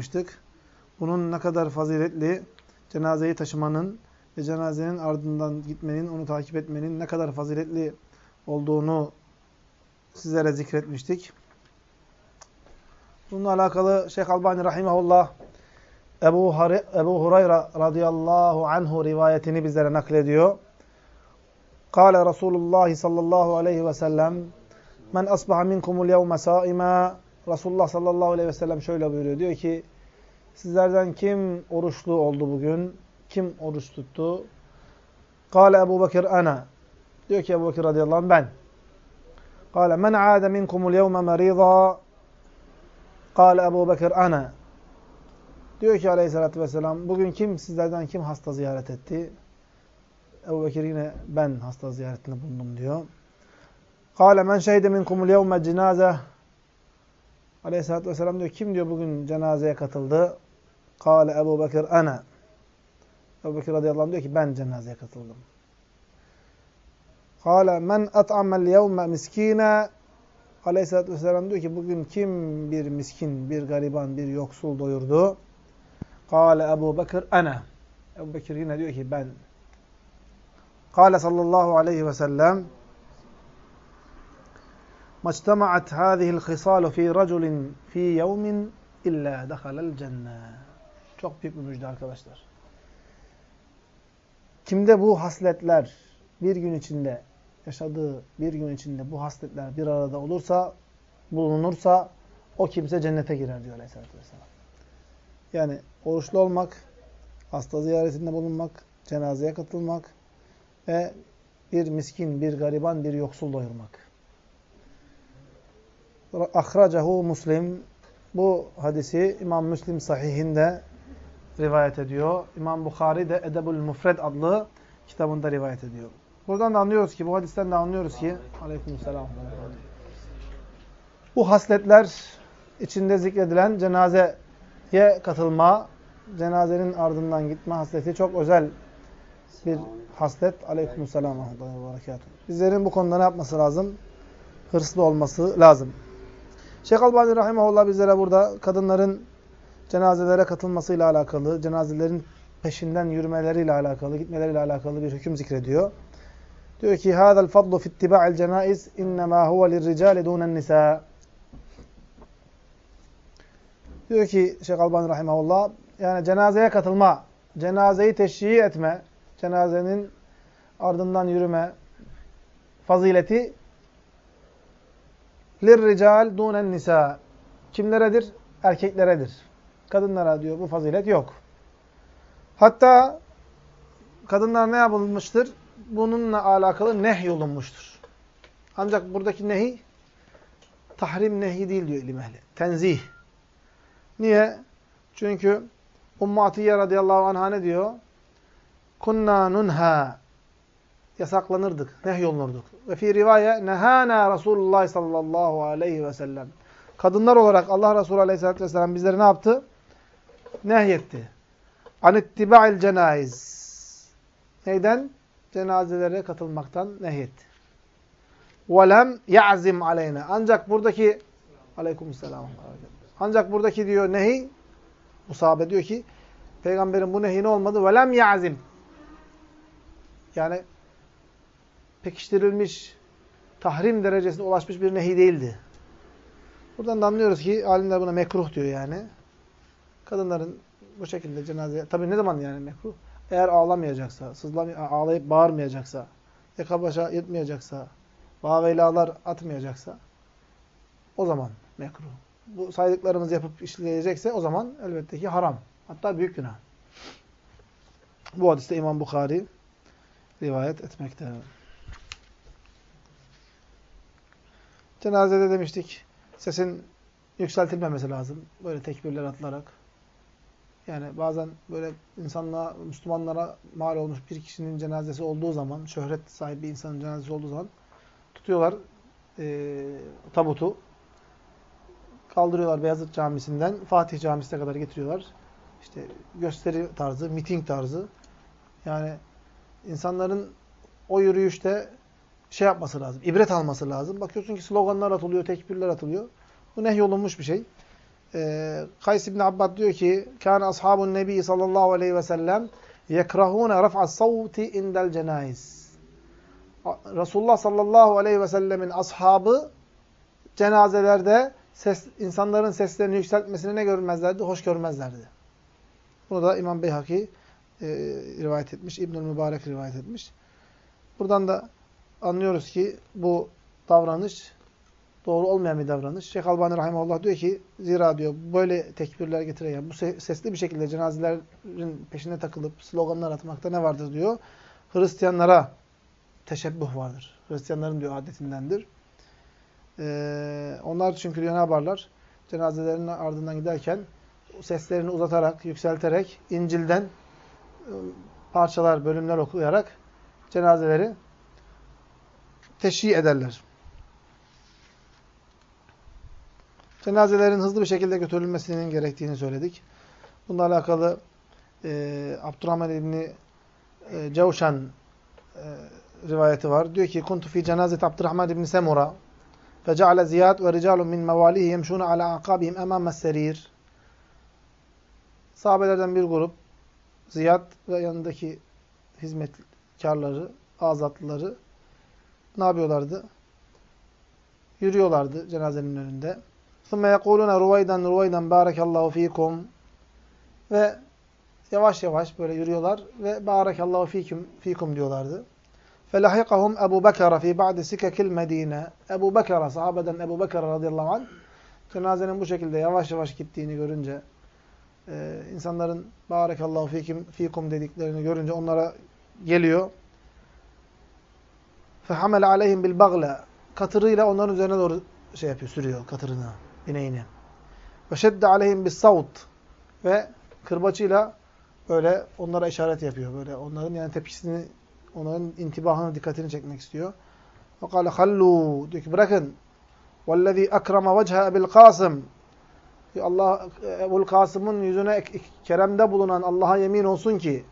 yapmıştık. Bunun ne kadar faziletli, cenazeyi taşımanın ve cenazenin ardından gitmenin, onu takip etmenin ne kadar faziletli olduğunu sizlere zikretmiştik. Bununla alakalı Şeyh Albani Rahimahullah Ebu, Hari, Ebu Hureyre radıyallahu anhu rivayetini bizlere naklediyor. Kale Resulullah sallallahu aleyhi ve sellem Men asbaha minkumul yevme saima Resulullah sallallahu aleyhi ve sellem şöyle buyuruyor. Diyor ki sizlerden kim oruçlu oldu bugün? Kim oruç tuttu? Kale Ebu Bekir ana. Diyor ki Ebu Bekir radıyallahu anh ben. Kale men aade minkumul yevme merida Kale Ebu Bekir ana. Diyor ki aleyhissalatü vesselam bugün kim sizlerden kim hasta ziyaret etti? Ebu Bekir yine ben hasta ziyaretinde bulundum diyor. Kale men şehide minkumul yevme cenaze Aleyhisselatü vesselam diyor kim diyor bugün cenazeye katıldı? Kale Ebu Bekir ana. Ebu Bekir radıyallahu anh diyor ki ben cenazeye katıldım. Kale men at'amel yevme miskine Aleyhisselatü vesselam diyor ki bugün kim bir miskin, bir gariban, bir yoksul doyurdu? Kale Ebu Bekir ana. Ebu Bekir yine diyor ki ben. Kale sallallahu aleyhi ve sellem Maçtamaat hâzihil hısâlu fî raculin fî yevmin illa dehalel cenne. Çok büyük bir müjde arkadaşlar. Kimde bu hasletler bir gün içinde yaşadığı bir gün içinde bu hasletler bir arada olursa, bulunursa o kimse cennete girer diyor Aleyhisselatü Vesselam. Yani oruçlu olmak, hasta ziyaretinde bulunmak, cenazeye katılmak ve bir miskin, bir gariban, bir yoksul doyurmak. Ahracahu Muslim. Bu hadisi İmam Müslim sahihinde rivayet ediyor. İmam Bukhari de Edebul Mufred adlı kitabında rivayet ediyor. Buradan da anlıyoruz ki, bu hadisten de anlıyoruz ki Aleykümselam. Bu hasletler içinde zikredilen cenazeye katılma, cenazenin ardından gitme hasleti çok özel bir haslet. Aleykümselam. Bizlerin bu konuda ne yapması lazım? Hırslı olması lazım. Şeyh Albani Rahimahullah bizlere burada kadınların cenazelere katılmasıyla alakalı, cenazelerin peşinden yürümeleriyle alakalı, gitmeleriyle alakalı bir hüküm zikrediyor. Diyor ki: "Hâzel fadlu fi ittibâ'il cenâiz innemâ huve lirricâli dûnen nisâ." Diyor ki Şeyh Albani Rahimahullah, yani cenazeye katılma, cenazeyi teşhii etme, cenazenin ardından yürüme fazileti lirrical dunen nisa. Kimleredir? Erkekleredir. Kadınlara diyor bu fazilet yok. Hatta kadınlar ne yapılmıştır? Bununla alakalı nehyolunmuştur. Ancak buradaki nehi tahrim nehi değil diyor ilim ehli. Tenzih. Niye? Çünkü Ummu Atiye radıyallahu anh'a ne diyor? Kunna nunha yasaklanırdık, nehyolunurduk. Ve fi rivaye nehana Resulullah sallallahu aleyhi ve sellem. Kadınlar olarak Allah Resulü aleyhissalatü vesselam bizleri ne yaptı? Nehyetti. Anittiba'il cenayiz. Neyden? Cenazelere katılmaktan nehyetti. Velem ya'zim aleyne. Ancak buradaki aleyküm aleykümselam. Ancak buradaki diyor nehi Musabe diyor ki peygamberin bu nehi ne olmadı? Velem ya'zim. Yani pekiştirilmiş, tahrim derecesine ulaşmış bir nehi değildi. Buradan da anlıyoruz ki alimler buna mekruh diyor yani. Kadınların bu şekilde cenazeye... Tabi ne zaman yani mekruh? Eğer ağlamayacaksa, sızlamay ağlayıp bağırmayacaksa, yaka başa yetmeyecekse, bağveylalar atmayacaksa o zaman mekruh. Bu saydıklarımızı yapıp işleyecekse o zaman elbette ki haram. Hatta büyük günah. Bu hadiste İmam Bukhari rivayet etmekte. Cenazede demiştik sesin yükseltilmemesi lazım. Böyle tekbirler atılarak. Yani bazen böyle insanlığa, Müslümanlara mal olmuş bir kişinin cenazesi olduğu zaman, şöhret sahibi bir insanın cenazesi olduğu zaman tutuyorlar e, tabutu. Kaldırıyorlar Beyazıt Camisi'nden Fatih Camisi'ne kadar getiriyorlar. İşte gösteri tarzı, miting tarzı. Yani insanların o yürüyüşte şey yapması lazım, ibret alması lazım. Bakıyorsun ki sloganlar atılıyor, tekbirler atılıyor. Bu nehyolunmuş bir şey. E, Kays İbni Abbad diyor ki Kâne ashabun nebi sallallahu aleyhi ve sellem yekrahûne raf'as savti indel cenaiz. Resulullah sallallahu aleyhi ve sellemin ashabı cenazelerde ses, insanların seslerini yükseltmesini ne görmezlerdi? Hoş görmezlerdi. Bunu da İmam Beyhaki e, rivayet etmiş. İbnül Mübarek rivayet etmiş. Buradan da anlıyoruz ki bu davranış doğru olmayan bir davranış. Şeyh Albani Rahimahullah diyor ki zira diyor böyle tekbirler getiren bu sesli bir şekilde cenazelerin peşine takılıp sloganlar atmakta ne vardır diyor. Hristiyanlara teşebbüh vardır. Hristiyanların diyor adetindendir. Ee, onlar çünkü diyor ne yaparlar? Cenazelerin ardından giderken seslerini uzatarak, yükselterek İncil'den ıı, parçalar, bölümler okuyarak cenazeleri teşhi ederler. Cenazelerin hızlı bir şekilde götürülmesinin gerektiğini söyledik. Bununla alakalı e, Abdurrahman İbni e, Cevşan e, rivayeti var. Diyor ki, Kuntu fi cenazet Abdurrahman İbni Semura ziyad ve ricalun min mevalihi yemşûne ala akabihim emâmes serir. Sahabelerden bir grup Ziyad ve yanındaki hizmetkarları, azatlıları ne yapıyorlardı? Yürüyorlardı cenazenin önünde. ثُمَّ يَقُولُونَ رُوَيْدًا رُوَيْدًا بَارَكَ اللّٰهُ ف۪يكُمْ Ve yavaş yavaş böyle yürüyorlar ve barakallahu fikum fikum diyorlardı. Felahikahum Ebu Bekara fi ba'di sikekil Medine. Ebu Bekara sahabeden Ebu Bekara radıyallahu anh cenazenin bu şekilde yavaş yavaş gittiğini görünce e, insanların barakallahu fikum fikum dediklerini görünce onlara geliyor. Fehamel aleyhim bil bagla. Katırıyla onların üzerine doğru şey yapıyor, sürüyor katırını bineğini. Ve şedde aleyhim bis savut ve kırbaçıyla böyle onlara işaret yapıyor. Böyle onların yani tepkisini, onların intibahını, dikkatini çekmek istiyor. Ve kâle hallu diyor ki bırakın. Vellezî akrama vechâ ebil Kasım Allah Ebu'l Kasım'ın yüzüne keremde bulunan Allah'a yemin olsun ki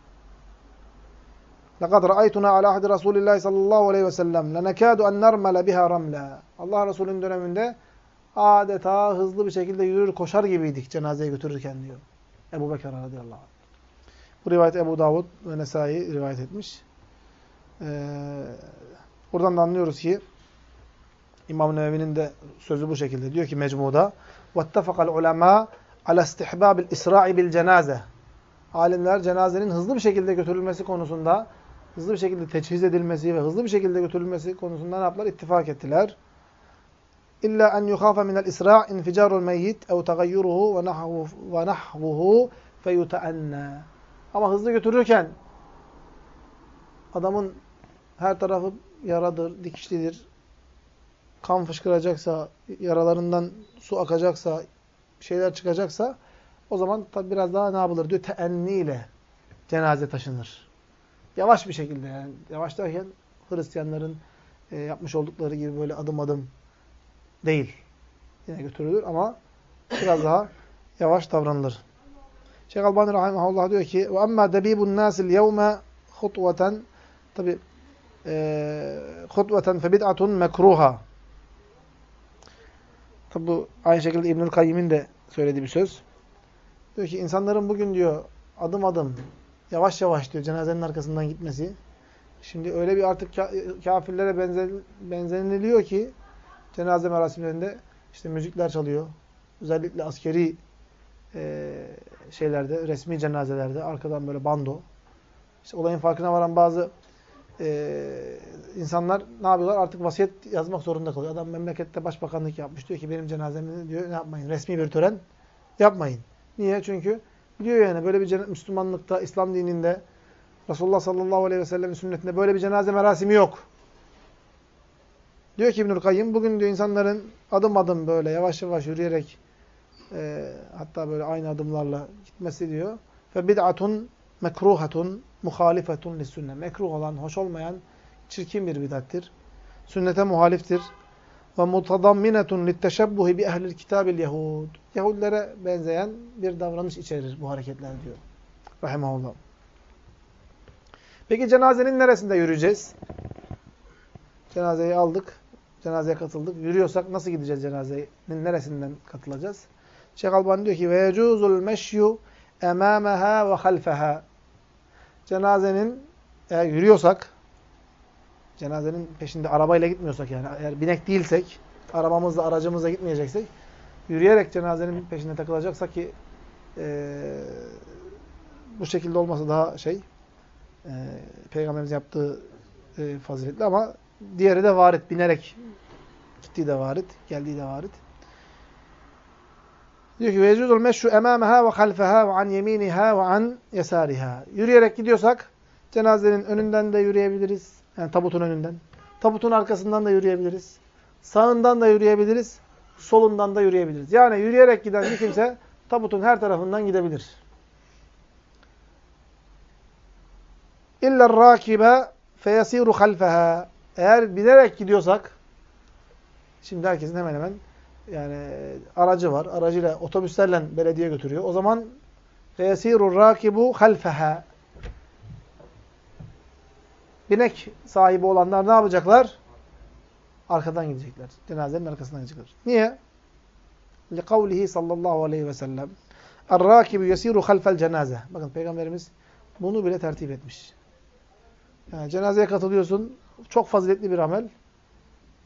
لَقَدْ رَأَيْتُنَا عَلَى عَهْدِ رَسُولِ اللّٰهِ sallallahu aleyhi ve sellem لَنَكَادُ اَنْ نَرْمَلَ بِهَا رَمْلًا Allah Resulü'nün döneminde adeta hızlı bir şekilde yürür, koşar gibiydik cenazeye götürürken diyor. Ebu Bekir radıyallahu anh. Bu rivayet Ebu Davud ve Nesai rivayet etmiş. Ee, buradan da anlıyoruz ki İmam Nevevi'nin de sözü bu şekilde. Diyor ki mecmuda وَاتَّفَقَ الْعُلَمَا عَلَى اسْتِحْبَابِ الْاِسْرَاءِ بِالْجَنَازَةِ Alimler cenazenin hızlı bir şekilde götürülmesi konusunda, hızlı bir şekilde teçhiz edilmesi ve hızlı bir şekilde götürülmesi konusunda ne yaptılar? İttifak ettiler. İlla en yuhafa minel isra' inficarul meyyit ev tagayyuruhu ve nahvuhu feyuta'anna. Ama hızlı götürürken adamın her tarafı yaradır, dikişlidir. Kan fışkıracaksa, yaralarından su akacaksa, şeyler çıkacaksa o zaman tabi biraz daha ne yapılır diyor? Teenniyle cenaze taşınır. Yavaş bir şekilde yani. Yavaş derken Hristiyanların e, yapmış oldukları gibi böyle adım adım değil. Yine götürülür ama biraz daha yavaş davranılır. Şeyh Albani Rahimahullah diyor ki وَاَمَّا دَب۪يبُ النَّاسِ الْيَوْمَ خُطْوَةً Tabi خُطْوَةً فَبِدْعَةٌ مَكْرُوهَا Tabi bu aynı şekilde İbnül Kayyim'in de söylediği bir söz. Diyor ki insanların bugün diyor adım adım yavaş yavaş diyor cenazenin arkasından gitmesi. Şimdi öyle bir artık kafirlere benzer, benzeniliyor ki cenaze merasimlerinde işte müzikler çalıyor. Özellikle askeri e, şeylerde, resmi cenazelerde arkadan böyle bando. İşte olayın farkına varan bazı e, insanlar ne yapıyorlar? Artık vasiyet yazmak zorunda kalıyor. Adam memlekette başbakanlık yapmış. Diyor ki benim cenazemi diyor ne yapmayın? Resmi bir tören yapmayın. Niye? Çünkü biliyor yani böyle bir Müslümanlıkta, İslam dininde Resulullah sallallahu aleyhi ve sellem'in sünnetinde böyle bir cenaze merasimi yok. Diyor ki İbnül Kayyım, bugün diyor insanların adım adım böyle yavaş yavaş yürüyerek e, hatta böyle aynı adımlarla gitmesi diyor. Fe bid'atun mekruhatun muhalifetun sünne. Mekruh olan, hoş olmayan, çirkin bir bidattir. Sünnete muhaliftir. Ve mutadamminetun litteşebbuhi bi ehlil kitabil yehud. Yahudilere benzeyen bir davranış içerir bu hareketler diyor. Rahimahullah. Peki cenazenin neresinde yürüyeceğiz? Cenazeyi aldık. Cenazeye katıldık. Yürüyorsak nasıl gideceğiz cenazenin neresinden katılacağız? Şeyh Albani diyor ki ve yecuzul meşyu emâmeha ve halfeha. Cenazenin eğer yürüyorsak cenazenin peşinde arabayla gitmiyorsak yani eğer binek değilsek arabamızla aracımızla gitmeyeceksek yürüyerek cenazenin peşinde takılacaksak ki e, bu şekilde olması daha şey e, Peygamberimiz yaptığı e, faziletli ama diğeri de varit. Binerek gittiği de varit. Geldiği de varit. Diyor ki ve halfeha ve an yeminiha ve an yesariha. Yürüyerek gidiyorsak cenazenin önünden de yürüyebiliriz. Yani tabutun önünden. Tabutun arkasından da yürüyebiliriz. Sağından da yürüyebiliriz. Solundan da yürüyebiliriz. Yani yürüyerek giden bir kimse tabutun her tarafından gidebilir. İller rakibe feyasiru halfeha. Eğer binerek gidiyorsak, şimdi herkesin hemen hemen yani aracı var. Aracıyla, otobüslerle belediye götürüyor. O zaman feyasiru rakibu halfeha. Binek sahibi olanlar ne yapacaklar? Arkadan gidecekler. Cenazenin arkasından gidecekler. Niye? لِقَوْلِهِ sallallahu aleyhi ve sellem اَرْرَاكِبُ يَسِيرُ خَلْفَ الْجَنَازَةِ Bakın Peygamberimiz bunu bile tertip etmiş. Yani cenazeye katılıyorsun. Çok faziletli bir amel.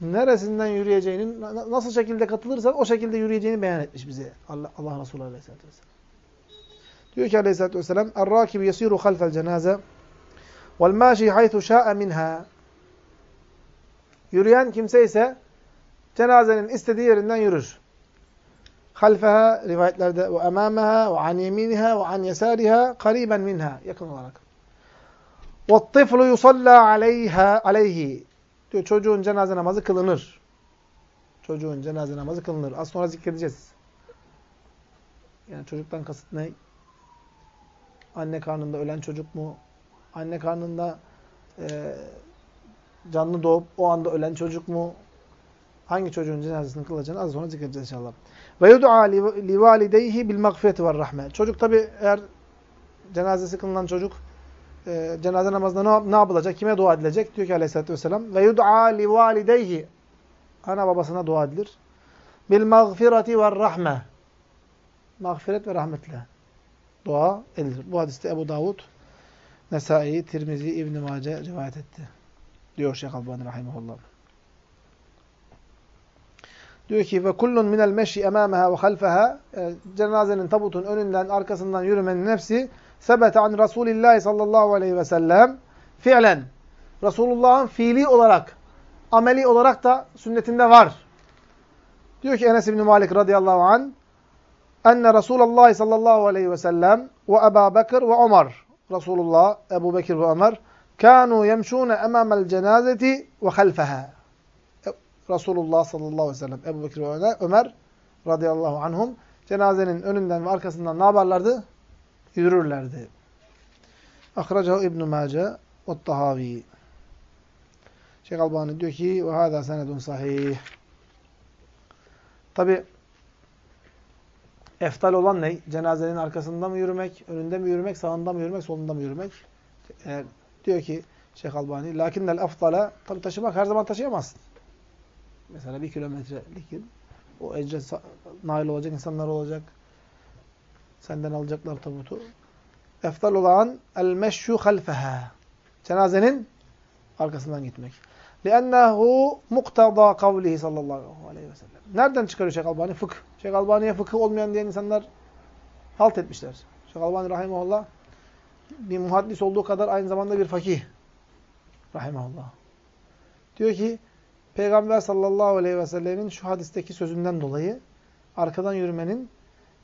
Neresinden yürüyeceğinin, nasıl şekilde katılırsan o şekilde yürüyeceğini beyan etmiş bize Allah, Allah Resulü Aleyhisselatü Vesselam. Diyor ki Aleyhisselatü Vesselam اَرْرَاكِبُ يَسِيرُ خَلْفَ الْجَنَازَةِ وَالْمَاشِي حَيْثُ شَاءَ مِنْهَا Yürüyen kimse ise cenazenin istediği yerinden yürür. Halfeha rivayetlerde ve emâmeha ve an yeminiha ve an yesâriha kariben minha yakın olarak. وَالطِّفْلُ يُصَلَّى عَلَيْهَا aleyhi diyor çocuğun cenaze namazı kılınır. Çocuğun cenaze namazı kılınır. Az sonra zikredeceğiz. Yani çocuktan kasıt ne? Anne karnında ölen çocuk mu? Anne karnında e, canlı doğup o anda ölen çocuk mu? Hangi çocuğun cenazesini kılacağını az sonra zikredeceğiz inşallah. Ve yud'a li valideyhi bil mağfireti ve rahme. Çocuk tabi eğer cenazesi kılınan çocuk e, cenaze namazında ne, ne yapılacak? Kime dua edilecek? Diyor ki aleyhissalatü vesselam. Ve yud'a li valideyhi. Ana babasına dua edilir. Bil mağfireti ve rahme. Mağfiret ve rahmetle dua edilir. Bu hadiste Ebu Davud, Nesai, Tirmizi, İbn-i Mace rivayet etti. Diyor Şeyh Albani Rahimullah. Diyor ki ve kullun minel meşi emamaha ve halfaha e, cenazenin tabutun önünden arkasından yürümenin hepsi sebete an Resulillah sallallahu aleyhi ve sellem fiilen. Resulullah'ın fiili olarak, ameli olarak da sünnetinde var. Diyor ki Enes İbni Malik radıyallahu an enne Resulullah sallallahu aleyhi ve sellem ve Ebu Bekir ve Ömer Resulullah, Ebu Bekir ve Ömer kânû yemşûne emâmel cenazeti ve halfeha. Resulullah sallallahu aleyhi ve sellem, Ebu Bekir ve Ömer radıyallahu anhum cenazenin önünden ve arkasından ne yaparlardı? Yürürlerdi. Akhracahu İbn-i Mace ve Tahavi. Şeyh Albani diyor ki ve hâzâ senedun sahih. Tabi eftal olan ne? Cenazenin arkasında mı yürümek, önünde mi yürümek, sağında mı yürümek, solunda mı yürümek? Eğer diyor ki Şeyh Albani, lakinnel aftala tabi taşımak her zaman taşıyamazsın. Mesela bir kilometrelik. O ecre nail olacak insanlar olacak. Senden alacaklar tabutu. Eftal olan el meşşu halfeha. Cenazenin arkasından gitmek. لِأَنَّهُ مُقْتَضَى قَوْلِهِ sallallahu aleyhi ve sellem. Nereden çıkarıyor Şeyh Albani? Fıkh. Şeyh Albani'ye fıkıh olmayan diyen insanlar halt etmişler. Şeyh Albani rahimahullah bir muhaddis olduğu kadar aynı zamanda bir fakih. Rahimahullah. Diyor ki Peygamber sallallahu aleyhi ve sellemin şu hadisteki sözünden dolayı arkadan yürümenin e,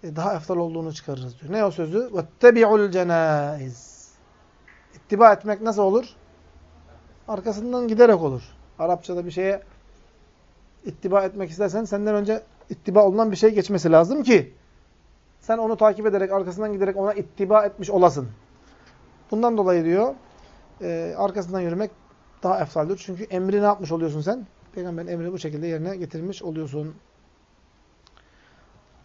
daha eftal olduğunu çıkarırız diyor. Ne o sözü? وَاتَّبِعُ الْجَنَائِزِ İttiba etmek nasıl olur? Arkasından giderek olur. Arapçada bir şeye ittiba etmek istersen senden önce ittiba olunan bir şey geçmesi lazım ki sen onu takip ederek, arkasından giderek ona ittiba etmiş olasın. Bundan dolayı diyor, e, arkasından yürümek daha eftaldir. Çünkü emri ne yapmış oluyorsun sen? Peygamberin emrini bu şekilde yerine getirmiş oluyorsun.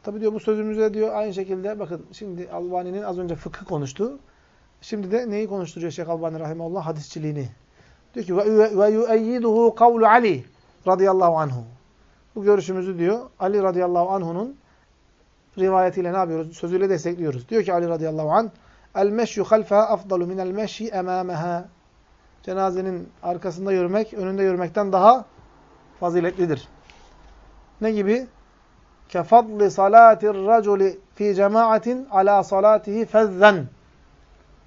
Tabi diyor bu sözümüzde diyor aynı şekilde bakın şimdi Albani'nin az önce fıkıh konuştu. Şimdi de neyi konuşturuyor Şeyh Albani rahimahullah? Hadisçiliğini. Diyor ki ve yueyyiduhu kavlu Ali radıyallahu anhu. Bu görüşümüzü diyor Ali radıyallahu anhu'nun rivayetiyle ne yapıyoruz? Sözüyle destekliyoruz. Diyor ki Ali radıyallahu anh, El meşyu halfeha afdalu minel meşyi emâmeha. Cenazenin arkasında yürümek, önünde yürümekten daha faziletlidir. Ne gibi? Kefadli salatir raculi fi cemaatin ala salatihi fezzen.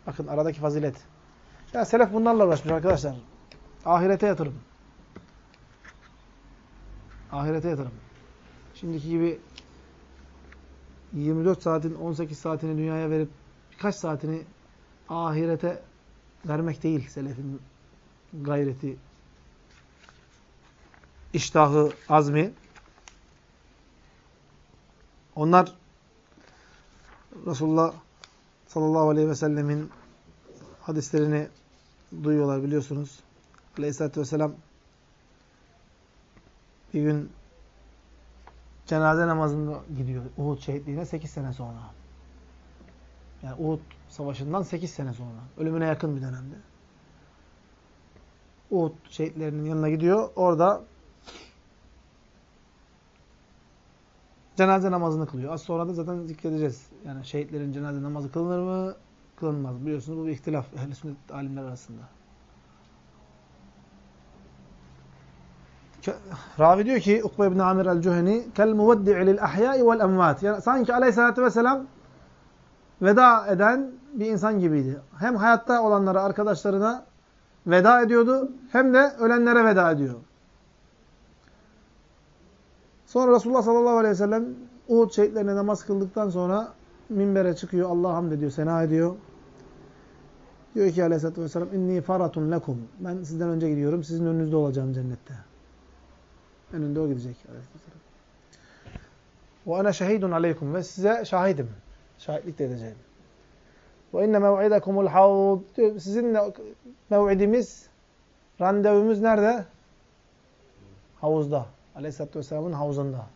Bakın aradaki fazilet. Ya selef bunlarla uğraşmış arkadaşlar. Ahirete yatırım. Ahirete yatırım. Şimdiki gibi 24 saatin 18 saatini dünyaya verip birkaç saatini ahirete vermek değil selefin gayreti, iştahı, azmi. Onlar Resulullah sallallahu aleyhi ve sellemin hadislerini duyuyorlar biliyorsunuz. Aleyhisselatü vesselam bir gün cenaze namazında gidiyor Uhud şehitliğine 8 sene sonra. Yani Uhud savaşından 8 sene sonra. Ölümüne yakın bir dönemde. Uhud şehitlerinin yanına gidiyor. Orada cenaze namazını kılıyor. Az sonra da zaten zikredeceğiz. Yani şehitlerin cenaze namazı kılınır mı? Kılınmaz. Biliyorsunuz bu bir ihtilaf ehl sünnet alimler arasında. Ravi diyor ki Ukbe ibn Amir el-Cüheni kel muveddi'i lil ahyai vel emvat. Yani sanki aleyhissalatü vesselam veda eden bir insan gibiydi. Hem hayatta olanlara, arkadaşlarına veda ediyordu hem de ölenlere veda ediyor. Sonra Resulullah sallallahu aleyhi ve sellem Uhud şehitlerine namaz kıldıktan sonra minbere çıkıyor, Allah'a hamd ediyor, sena ediyor. Diyor ki aleyhissalatü vesselam inni faratun lekum. Ben sizden önce gidiyorum, sizin önünüzde olacağım cennette. Önünde o gidecek aleyhissalatü Ve ana şehidun aleykum ve size şahidim. Şahitlik de edeceğim. Ve inne mev'idekumul havd. Sizin mev'idimiz, randevumuz nerede? Havuzda. Aleyhisselatü Vesselam'ın havuzunda.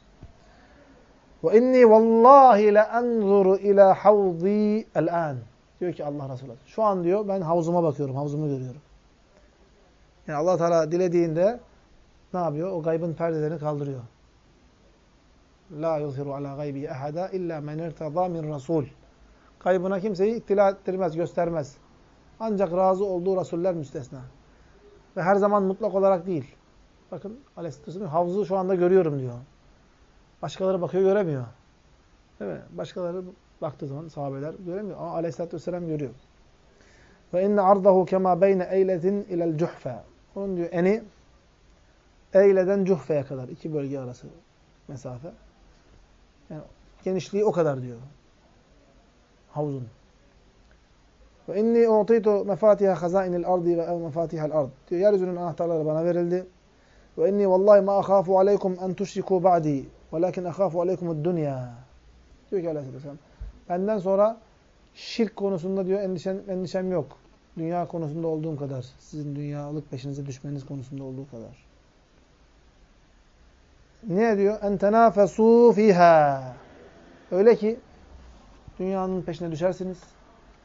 Ve inni vallahi le enzuru ila havzi el-an. Diyor ki Allah Resulü. Şu an diyor ben havuzuma bakıyorum, havuzumu görüyorum. Yani Allah Teala dilediğinde ne yapıyor? O gaybın perdelerini kaldırıyor. La yuzhiru ala gaybi ahada illa men irtada min rasul. Kaybına kimseyi ittila ettirmez, göstermez. Ancak razı olduğu rasuller müstesna. Ve her zaman mutlak olarak değil. Bakın Aleyhisselam havuzu şu anda görüyorum diyor. Başkaları bakıyor göremiyor. Değil mi? Başkaları baktığı zaman sahabeler göremiyor ama Aleyhisselatü Vesselam görüyor. Ve inne ardahu kema beyne eyletin ilel cuhfe. Onun diyor eni Eyle'den Cuhfe'ye kadar iki bölge arası mesafe. Yani genişliği o kadar diyor. Havuzun. Ve inni u'titu mefatiha hazainil ardi ve ev mefatihal ard. Diyor yeryüzünün anahtarları bana verildi. Ve inni vallahi ma akhafu aleykum en tuşriku ba'di. Velakin akhafu aleykumud dunya. Diyor ki Aleyhisselam. Benden sonra şirk konusunda diyor endişem, endişem yok. Dünya konusunda olduğum kadar. Sizin dünyalık peşinize düşmeniz konusunda olduğu kadar. Ne diyor? En tenafesu fiha. Öyle ki dünyanın peşine düşersiniz.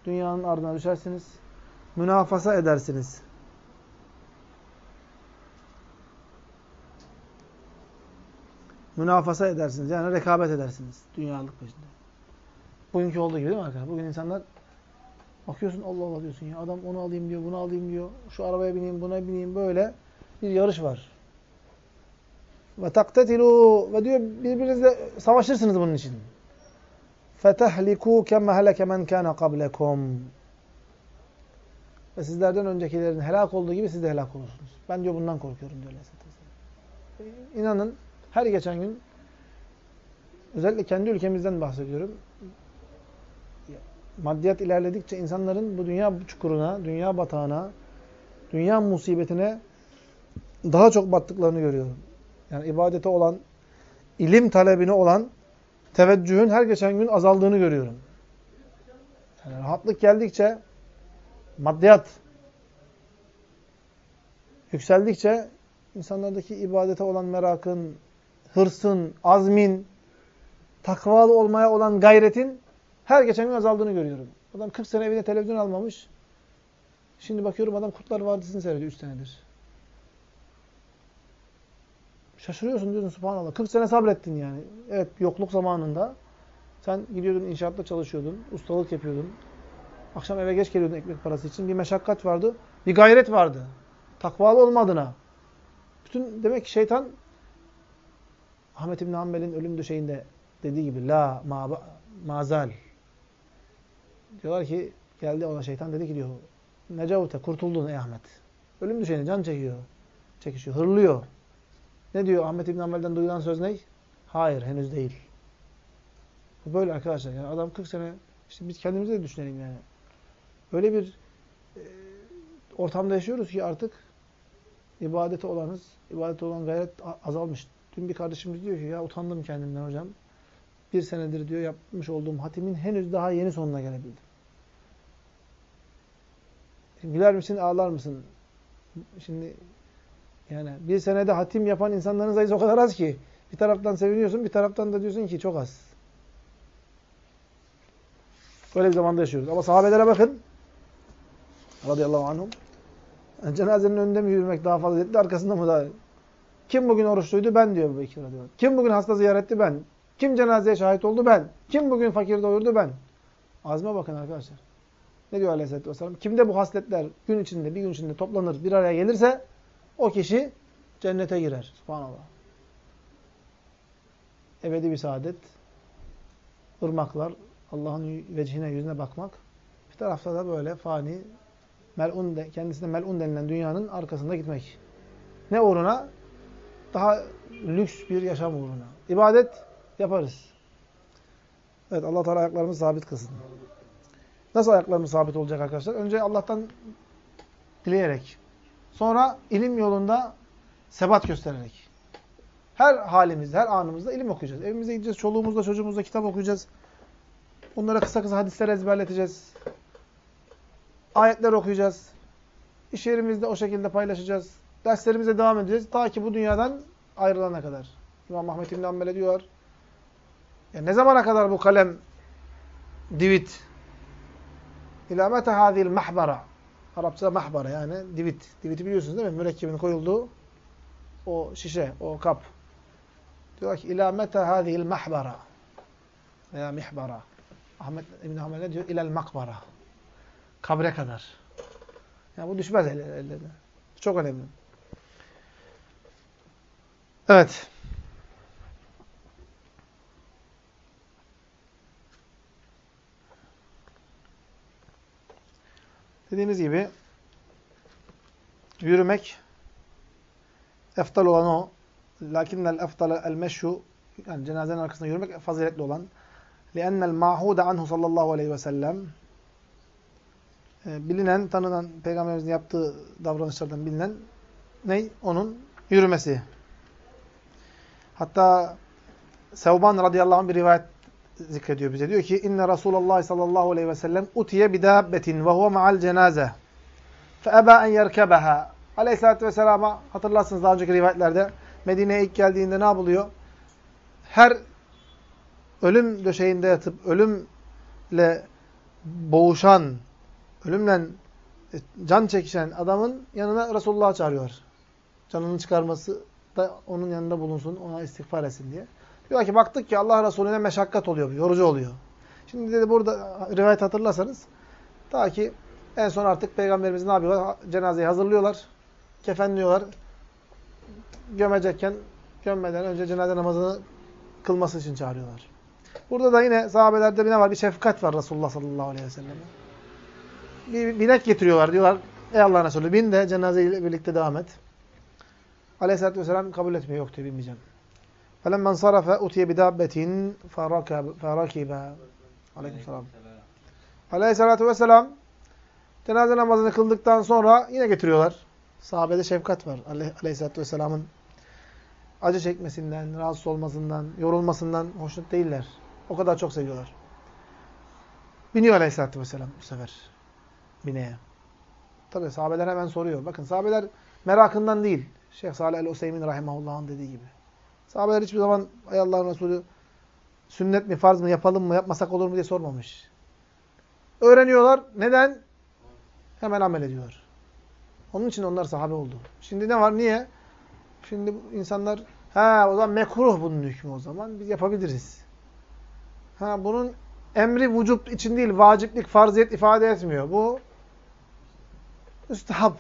Dünyanın ardına düşersiniz. Münafasa edersiniz. Münafasa edersiniz. Yani rekabet edersiniz. Dünyalık peşinde. Bugünkü olduğu gibi değil mi arkadaşlar? Bugün insanlar bakıyorsun Allah Allah diyorsun ya. Adam onu alayım diyor, bunu alayım diyor. Şu arabaya bineyim, buna bineyim. Böyle bir yarış var. Ve taktetilu ve diyor birbirinizle savaşırsınız bunun için. Fetehliku kemme heleke men kana qablekum. Ve sizlerden öncekilerin helak olduğu gibi siz de helak olursunuz. Ben diyor bundan korkuyorum diyor Aleyhisselatü İnanın her geçen gün özellikle kendi ülkemizden bahsediyorum. Maddiyat ilerledikçe insanların bu dünya çukuruna, dünya batağına, dünya musibetine daha çok battıklarını görüyorum. Yani ibadete olan, ilim talebine olan teveccühün her geçen gün azaldığını görüyorum. Yani rahatlık geldikçe, maddiyat yükseldikçe insanlardaki ibadete olan merakın, hırsın, azmin, takvalı olmaya olan gayretin her geçen gün azaldığını görüyorum. Adam 40 sene evine televizyon almamış. Şimdi bakıyorum adam Kurtlar Vadisi'ni seyrediyor 3 senedir. Şaşırıyorsun diyorsun subhanallah. 40 sene sabrettin yani. Evet yokluk zamanında Sen gidiyordun inşaatta çalışıyordun, ustalık yapıyordun. Akşam eve geç geliyordun ekmek parası için. Bir meşakkat vardı, bir gayret vardı. Takvalı olmadığına. Bütün demek ki şeytan Ahmet İbn Hanbel'in ölüm döşeğinde dediği gibi la ma, mazal. Diyorlar ki geldi ona şeytan dedi ki diyor Necavute kurtuldun ey Ahmet. Ölüm düşeni can çekiyor. Çekişiyor. Hırlıyor. Ne diyor Ahmet İbn Hanbel'den duyulan söz ne? Hayır henüz değil. Bu böyle arkadaşlar. Yani adam 40 sene işte biz kendimize de düşünelim yani. Böyle bir e, ortamda yaşıyoruz ki artık ibadete olanız, ibadete olan gayret azalmış. Dün bir kardeşimiz diyor ki ya utandım kendimden hocam. Bir senedir diyor yapmış olduğum hatimin henüz daha yeni sonuna gelebildim. Güler misin, ağlar mısın? Şimdi yani bir senede hatim yapan insanların sayısı o kadar az ki. Bir taraftan seviniyorsun, bir taraftan da diyorsun ki çok az. Böyle bir zamanda yaşıyoruz. Ama sahabelere bakın. Radıyallahu anhum. Yani cenazenin önünde mi yürümek daha faziletli, arkasında mı daha? Kim bugün oruçluydu? Ben diyor bu Bekir radıyallahu Kim bugün hasta ziyaretti? Ben. Kim cenazeye şahit oldu? Ben. Kim bugün fakir doyurdu? Ben. Azme bakın arkadaşlar. Ne diyor Aleyhisselatü Vesselam? Kimde bu hasletler gün içinde, bir gün içinde toplanır, bir araya gelirse o kişi cennete girer. Subhanallah. Ebedi bir saadet, ırmaklar, Allah'ın vecihine, yüzüne bakmak. Bir tarafta da böyle fani, melun de, kendisine melun denilen dünyanın arkasında gitmek. Ne uğruna? Daha lüks bir yaşam uğruna. İbadet yaparız. Evet Allah Teala ayaklarımızı sabit kılsın. Nasıl ayaklarımız sabit olacak arkadaşlar? Önce Allah'tan dileyerek. Sonra ilim yolunda sebat göstererek. Her halimizde, her anımızda ilim okuyacağız. Evimize gideceğiz, çoluğumuzla, çocuğumuzla kitap okuyacağız. Onlara kısa kısa hadisler ezberleteceğiz. Ayetler okuyacağız. İş yerimizde o şekilde paylaşacağız. Derslerimize devam edeceğiz. Ta ki bu dünyadan ayrılana kadar. İmam Ahmet İbn Hanbel'e diyor. Ya ne zamana kadar bu kalem divit İlâ mete hâzil mahbara. Arapçada mahbara yani divit. Diviti biliyorsunuz değil mi? Mürekkebin koyulduğu o şişe, o kap. Diyor ki ilâ mete hâzil mahbara. Veya mihbara. Ahmet İbn Hamel ne diyor? İlel makbara. Kabre kadar. Yani bu düşmez ellerine. Çok önemli. Evet. Dediğimiz gibi yürümek eftal olan o. Lakinnel eftal el meşhu yani cenazenin arkasında yürümek faziletli olan. لِأَنَّ الْمَعْهُودَ anhu sallallahu aleyhi ve sellem e, bilinen, tanınan, peygamberimizin yaptığı davranışlardan bilinen ne? Onun yürümesi. Hatta Sevban radıyallahu anh bir rivayet zikrediyor bize. Diyor ki inne Rasulullah sallallahu aleyhi ve sellem utiye bidabbetin ve huve ma'al cenaze. Fe eba en yerkebeha. Aleyhisselatü vesselama hatırlarsınız daha önceki rivayetlerde Medine'ye ilk geldiğinde ne yapılıyor? Her ölüm döşeğinde yatıp ölümle boğuşan, ölümle e, can çekişen adamın yanına Resulullah'ı çağırıyor. Canını çıkarması da onun yanında bulunsun, ona istiğfar etsin diye. Diyor ki baktık ki Allah Resulüne meşakkat oluyor, yorucu oluyor. Şimdi dedi burada rivayet hatırlarsanız ta ki en son artık peygamberimiz ne yapıyorlar? Cenazeyi hazırlıyorlar. Kefenliyorlar. Gömecekken gömmeden önce cenaze namazını kılması için çağırıyorlar. Burada da yine sahabelerde bir ne var? Bir şefkat var Resulullah sallallahu aleyhi ve selleme. Bir binek getiriyorlar. Diyorlar ey Allah Resulü bin de cenazeyle birlikte devam et. Aleyhisselatü vesselam kabul etmiyor. Yok diyor binmeyeceğim. فَلَمَّنْ صَرَفَ اُتِيَ بِدَابَّةٍ فَرَكِبَ Aleykümselam. Aleyhisselatü vesselam cenaze namazını kıldıktan sonra yine getiriyorlar. Sahabede şefkat var. Aleyhisselatü vesselamın acı çekmesinden, rahatsız olmasından, yorulmasından hoşnut değiller. O kadar çok seviyorlar. Biniyor Aleyhisselatü vesselam bu sefer bineye. Tabi sahabeler hemen soruyor. Bakın sahabeler merakından değil. Şeyh Salih el-Useymin rahimahullah'ın dediği gibi. Sahabeler hiçbir zaman Ey Allah'ın Resulü sünnet mi, farz mı, yapalım mı, yapmasak olur mu diye sormamış. Öğreniyorlar. Neden? Hemen amel ediyorlar. Onun için onlar sahabe oldu. Şimdi ne var? Niye? Şimdi insanlar ha o zaman mekruh bunun hükmü o zaman. Biz yapabiliriz. Ha, bunun emri vücut için değil, vaciplik, farziyet ifade etmiyor. Bu müstehap.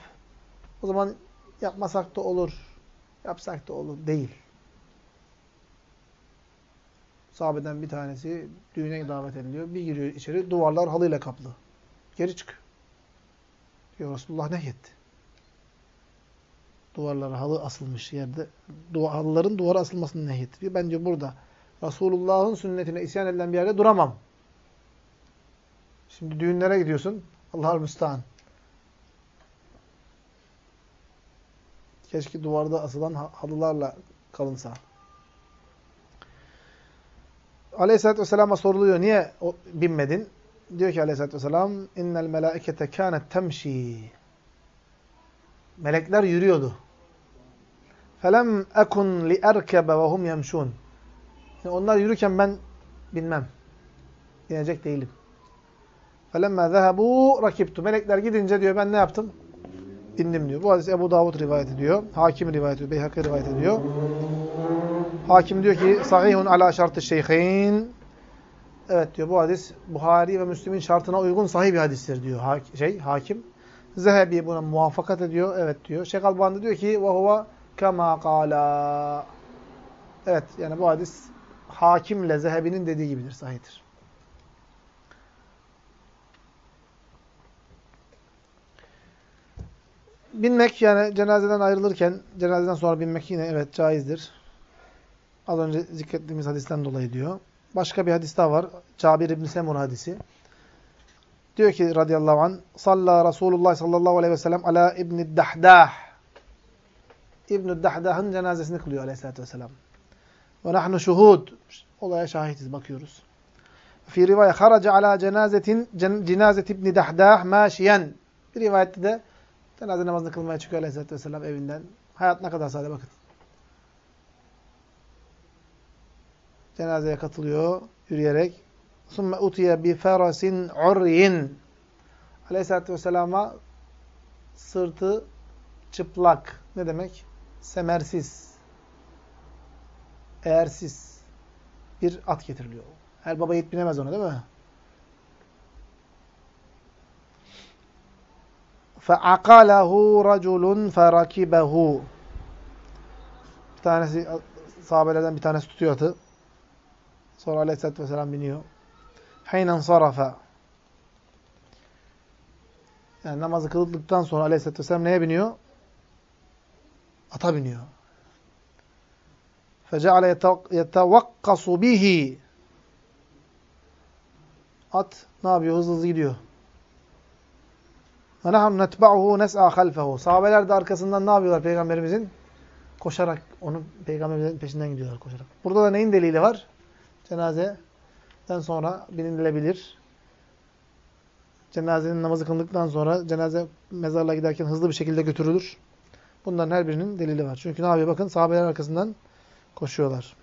O zaman yapmasak da olur, yapsak da olur. Değil. Sahabeden bir tanesi düğüne davet ediliyor. Bir giriyor içeri, duvarlar halıyla kaplı. Geri çık. Diyor Resulullah ne yetti? Duvarlara halı asılmış yerde. Du halıların duvara asılmasını nehyetti diyor. Ben diyor burada Resulullah'ın sünnetine isyan edilen bir yerde duramam. Şimdi düğünlere gidiyorsun. Allah'ın müstahane. Keşke duvarda asılan halılarla kalınsa. Aleyhisselatü Vesselam'a soruluyor. Niye binmedin? Diyor ki Aleyhisselatü Vesselam innel melâikete kânet temşî. Melekler yürüyordu. Felem ekun li erkebe ve hum yemşun. onlar yürürken ben binmem. Binecek değilim. Felemme zehebu rakiptu. Melekler gidince diyor ben ne yaptım? Bindim diyor. Bu hadis Ebu Davud rivayet ediyor. Hakim rivayet ediyor. Beyhakî rivayet ediyor. Hakim diyor ki sahihun ala şartı şeyhin. Evet diyor bu hadis Buhari ve Müslim'in şartına uygun sahih bir hadistir diyor ha şey hakim. Zehebi buna muvaffakat ediyor. Evet diyor. Şeyh Albani diyor ki ve huve kema kala. Evet yani bu hadis hakimle Zehebi'nin dediği gibidir, sahihtir. Binmek yani cenazeden ayrılırken, cenazeden sonra binmek yine evet caizdir. Az önce zikrettiğimiz hadisten dolayı diyor. Başka bir hadis daha var. Cabir İbn Semur hadisi. Diyor ki radıyallahu anh, Salla Resulullah sallallahu aleyhi ve sellem ala İbn Dahdah. İbn Dahdah'ın cenazesini kılıyor aleyhissalatü vesselam. Ve nahnu şuhud. Olaya şahitiz, bakıyoruz. Fi rivayet haraca ala cenazetin cenazet İbn Dahdah maşiyen. Bir rivayette de cenaze namazını kılmaya çıkıyor aleyhissalatü vesselam evinden. Hayat ne kadar sade bakın. Cenazeye katılıyor yürüyerek. ثُمَّ اُتِيَ بِفَرَسٍ عُرْيٍ Aleyhisselatü Vesselam'a sırtı çıplak. Ne demek? Semersiz. Eğersiz. Bir at getiriliyor. Her baba yiğit binemez ona değil mi? فَعَقَلَهُ رَجُلٌ فَرَكِبَهُ Bir tanesi, sahabelerden bir tanesi tutuyor atı. Sonra aleyhissalatü vesselam biniyor. Haynen sarafa. Yani namazı kıldıktan sonra aleyhissalatü vesselam neye biniyor? Ata biniyor. فَجَعَلَ يَتَوَقَّصُ بِهِ At ne yapıyor? Hızlı hızlı gidiyor. وَنَحَنْ نَتْبَعُهُ نَسْعَى خَلْفَهُ Sahabeler de arkasından ne yapıyorlar Peygamberimizin? Koşarak, onun Peygamberimizin peşinden gidiyorlar koşarak. Burada da neyin delili var? Cenazeden sonra binilebilir. Cenazenin namazı kılındıktan sonra cenaze mezarlığa giderken hızlı bir şekilde götürülür. Bunların her birinin delili var. Çünkü ne yapıyor? Bakın sahabeler arkasından koşuyorlar.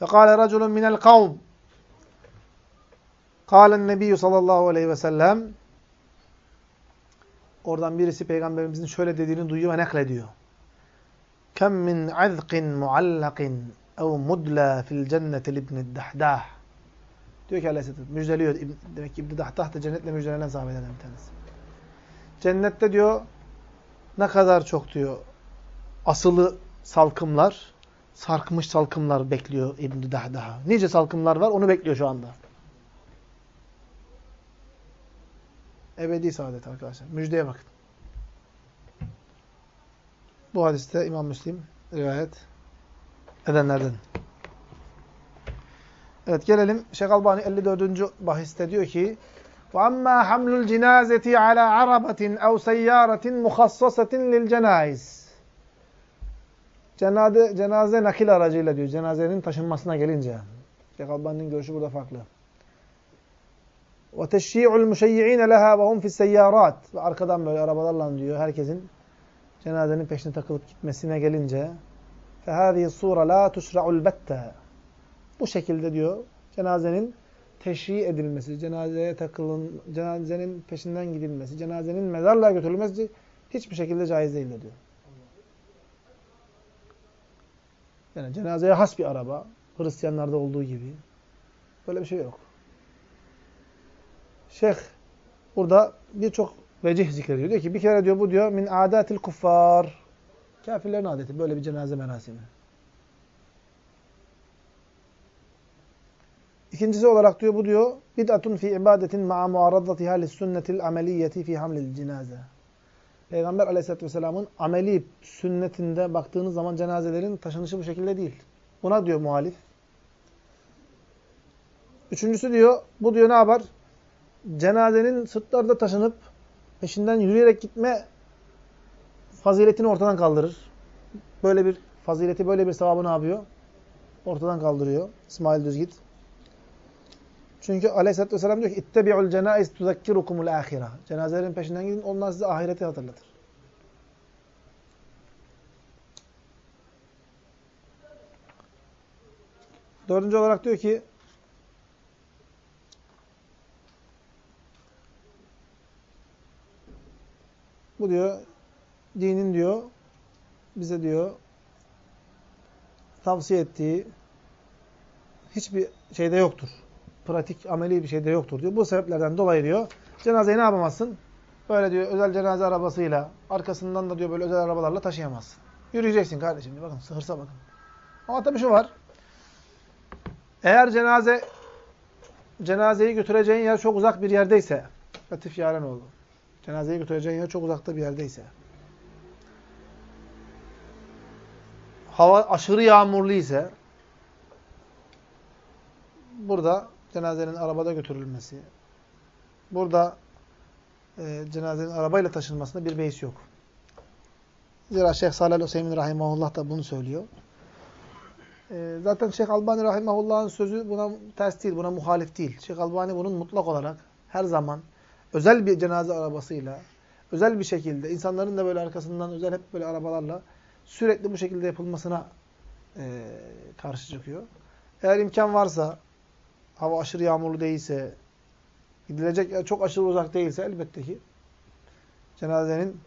فَقَالَ رَجُلٌ مِنَ الْقَوْمِ Kalen Nebiyyü sallallahu aleyhi ve sellem Oradan birisi peygamberimizin şöyle dediğini duyuyor ve naklediyor. Kem min azqin muallakin ev mudla fil cennetil ibnid dahdah. Diyor ki Aleyhisselatü müjdeliyor. Demek ki İbn-i Dahdah da cennetle müjdelenen sahabelerden bir tanesi. Cennette diyor ne kadar çok diyor asılı salkımlar, sarkmış salkımlar bekliyor İbn-i Dahdah'a. Nice salkımlar var onu bekliyor şu anda. Ebedi saadet arkadaşlar. Müjdeye bakın. Bu hadiste İmam Müslim rivayet edenlerden. Evet gelelim. Şeyh Albani 54. bahiste diyor ki وَأَمَّا حَمْلُ الْجِنَازَةِ عَلَى عَرَبَةٍ اَوْ سَيَّارَةٍ مُخَصَّصَةٍ لِلْجَنَائِزِ Cenaze, cenaze nakil aracıyla diyor. Cenazenin taşınmasına gelince. Şeyh Albani'nin görüşü burada farklı. وَتَشْيِعُ الْمُشَيِّعِينَ لَهَا وَهُمْ فِي السَّيَّارَاتِ Ve arkadan böyle arabalarla diyor herkesin cenazenin peşine takılıp gitmesine gelince فَهَذِهِ الصُّورَ لَا تُشْرَعُ الْبَتَّ Bu şekilde diyor cenazenin teşri edilmesi, cenazeye takılın, cenazenin peşinden gidilmesi, cenazenin mezarlığa götürülmesi hiçbir şekilde caiz değildir diyor. Yani cenazeye has bir araba. Hristiyanlarda olduğu gibi. Böyle bir şey yok. Şeyh burada birçok vecih zikrediyor. Diyor ki bir kere diyor bu diyor min adatil kuffar. Kafirlerin adeti böyle bir cenaze merasimi. İkincisi olarak diyor bu diyor bid'atun fi ibadetin ma'a muaradatiha lis sünnetil ameliyeti fi hamlil cenaze. Peygamber Aleyhisselatü vesselamın ameli sünnetinde baktığınız zaman cenazelerin taşınışı bu şekilde değil. Buna diyor muhalif. Üçüncüsü diyor, bu diyor ne yapar? Cenazenin sırtlarda taşınıp peşinden yürüyerek gitme faziletini ortadan kaldırır. Böyle bir fazileti, böyle bir sevabı ne yapıyor? Ortadan kaldırıyor. İsmail Düzgit. Çünkü Aleyhisselatü Vesselam diyor ki İttebi'ul cenaiz tuzakkirukumul ahira. Cenazelerin peşinden gidin, onlar size ahireti hatırlatır. Dördüncü olarak diyor ki bu diyor dinin diyor bize diyor tavsiye ettiği hiçbir şeyde yoktur pratik, ameli bir şey de yoktur diyor. Bu sebeplerden dolayı diyor, cenazeyi ne yapamazsın? Böyle diyor özel cenaze arabasıyla, arkasından da diyor böyle özel arabalarla taşıyamazsın. Yürüyeceksin kardeşim diyor. Bakın hırsa bakın. Ama tabii şu var. Eğer cenaze cenazeyi götüreceğin yer çok uzak bir yerdeyse, Latif Yarenoğlu, cenazeyi götüreceğin yer çok uzakta bir yerdeyse, hava aşırı yağmurlu ise, burada cenazenin arabada götürülmesi, burada e, cenazenin arabayla taşınmasında bir beis yok. Zira Şeyh Salih Hüseyin Rahimahullah da bunu söylüyor. E, zaten Şeyh Albani Rahimahullah'ın sözü buna ters değil, buna muhalif değil. Şeyh Albani bunun mutlak olarak her zaman özel bir cenaze arabasıyla, özel bir şekilde, insanların da böyle arkasından özel hep böyle arabalarla sürekli bu şekilde yapılmasına e, karşı çıkıyor. Eğer imkan varsa, hava aşırı yağmurlu değilse, gidilecek yer çok aşırı uzak değilse elbette ki cenazenin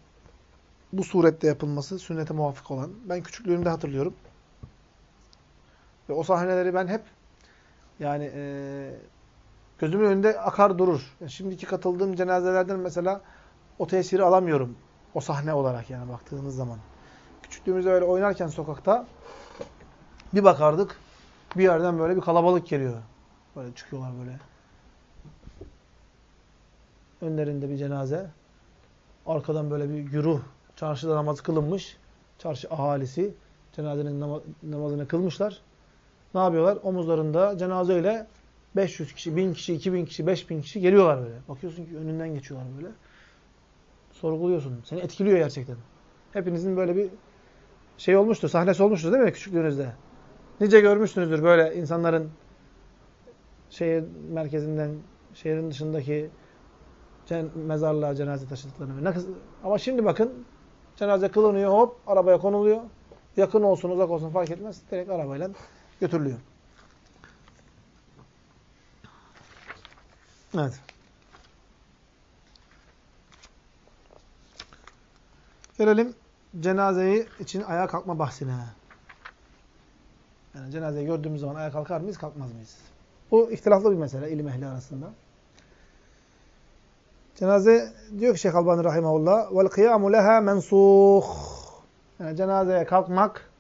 bu surette yapılması sünnete muvafık olan. Ben küçüklüğümde hatırlıyorum. Ve o sahneleri ben hep yani e, gözümün önünde akar durur. Yani şimdiki katıldığım cenazelerden mesela o tesiri alamıyorum. O sahne olarak yani baktığınız zaman. Küçüklüğümüzde öyle oynarken sokakta bir bakardık bir yerden böyle bir kalabalık geliyor. Böyle çıkıyorlar böyle. Önlerinde bir cenaze. Arkadan böyle bir güruh. Çarşıda namaz kılınmış. Çarşı ahalisi. Cenazenin namazını kılmışlar. Ne yapıyorlar? Omuzlarında cenazeyle 500 kişi, 1000 kişi, 2000 kişi, 5000 kişi geliyorlar böyle. Bakıyorsun ki önünden geçiyorlar böyle. Sorguluyorsun. Seni etkiliyor gerçekten. Hepinizin böyle bir şey olmuştur, sahnesi olmuştur değil mi küçüklüğünüzde? Nice görmüşsünüzdür böyle insanların şehir merkezinden, şehrin dışındaki mezarlığa cenaze taşıdıklarını. Ama şimdi bakın cenaze kılınıyor hop arabaya konuluyor. Yakın olsun uzak olsun fark etmez. Direkt arabayla götürülüyor. Evet. Gelelim cenazeyi için ayağa kalkma bahsine. Yani cenazeyi gördüğümüz zaman ayağa kalkar mıyız, kalkmaz mıyız? Bu ihtilaflı bir mesele ilim ehli arasında. Cenaze diyor ki Şeyh Albani rahimahullah vel kıyamu leha. Yani cenazeye kalkmak